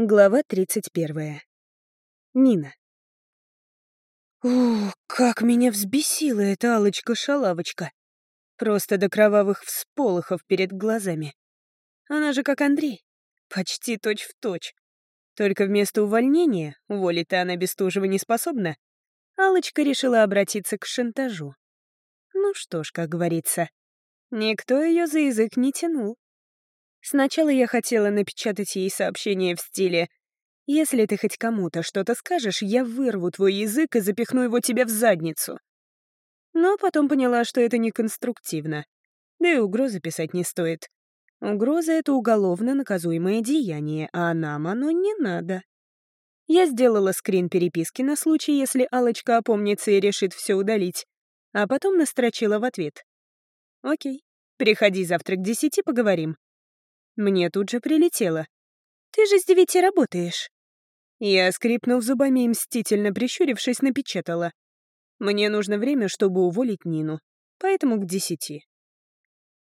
Глава 31. Нина. Ух, как меня взбесила эта алочка шалавочка Просто до кровавых всполохов перед глазами. Она же как Андрей. Почти точь-в-точь. Только вместо увольнения, уволить-то она Бестужева не способна, алочка решила обратиться к шантажу. Ну что ж, как говорится, никто ее за язык не тянул. Сначала я хотела напечатать ей сообщение в стиле «Если ты хоть кому-то что-то скажешь, я вырву твой язык и запихну его тебе в задницу». Но потом поняла, что это неконструктивно. Да и угрозы писать не стоит. Угроза — это уголовно наказуемое деяние, а нам оно не надо. Я сделала скрин переписки на случай, если алочка опомнится и решит все удалить, а потом настрочила в ответ. «Окей, приходи завтра к десяти, поговорим. Мне тут же прилетело. «Ты же с девяти работаешь». Я, скрипнув зубами и мстительно прищурившись, напечатала. «Мне нужно время, чтобы уволить Нину, поэтому к десяти».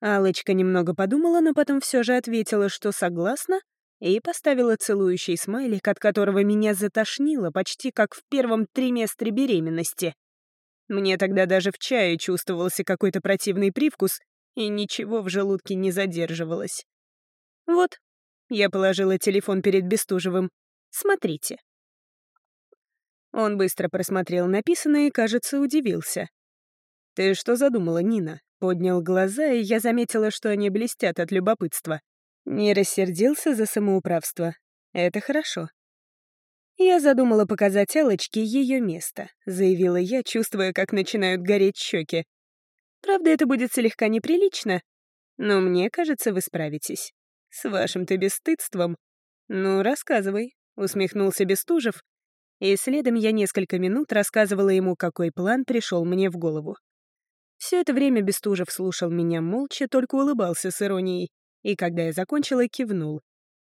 Алочка немного подумала, но потом все же ответила, что согласна, и поставила целующий смайлик, от которого меня затошнило почти как в первом триместре беременности. Мне тогда даже в чае чувствовался какой-то противный привкус, и ничего в желудке не задерживалось. «Вот». Я положила телефон перед Бестужевым. «Смотрите». Он быстро просмотрел написанное и, кажется, удивился. «Ты что задумала, Нина?» Поднял глаза, и я заметила, что они блестят от любопытства. Не рассердился за самоуправство. Это хорошо. «Я задумала показать Алочке ее место», — заявила я, чувствуя, как начинают гореть щеки. «Правда, это будет слегка неприлично, но мне кажется, вы справитесь». «С вашим-то бесстыдством?» «Ну, рассказывай», — усмехнулся Бестужев, и следом я несколько минут рассказывала ему, какой план пришел мне в голову. Все это время Бестужев слушал меня молча, только улыбался с иронией, и когда я закончила, кивнул.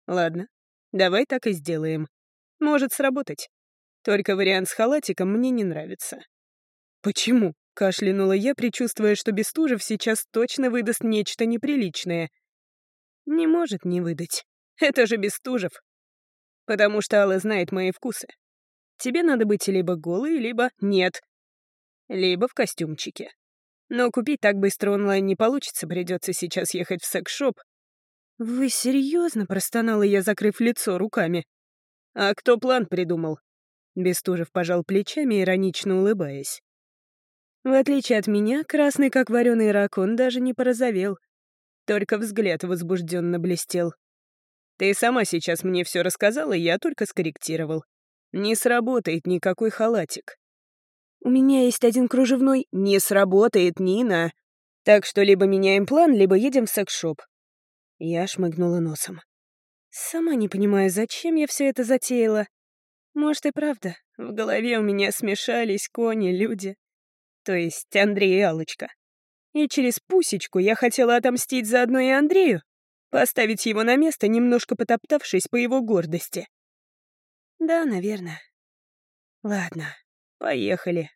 «Ладно, давай так и сделаем. Может сработать. Только вариант с халатиком мне не нравится». «Почему?» — кашлянула я, предчувствуя, что Бестужев сейчас точно выдаст нечто неприличное — не может не выдать. Это же Бестужев. Потому что Алла знает мои вкусы. Тебе надо быть либо голой, либо нет. Либо в костюмчике. Но купить так быстро онлайн не получится, придется сейчас ехать в секс-шоп. «Вы серьезно? простонала я, закрыв лицо руками. «А кто план придумал?» Бестужев пожал плечами, иронично улыбаясь. В отличие от меня, красный как вареный рак, он даже не порозовел. Только взгляд возбужденно блестел. «Ты сама сейчас мне все рассказала, я только скорректировал. Не сработает никакой халатик». «У меня есть один кружевной...» «Не сработает, Нина!» «Так что либо меняем план, либо едем в секс-шоп». Я шмыгнула носом. Сама не понимаю, зачем я все это затеяла. Может и правда, в голове у меня смешались кони, люди. То есть Андрей и Аллочка. И через пусечку я хотела отомстить заодно и Андрею, поставить его на место, немножко потоптавшись по его гордости. Да, наверное. Ладно, поехали.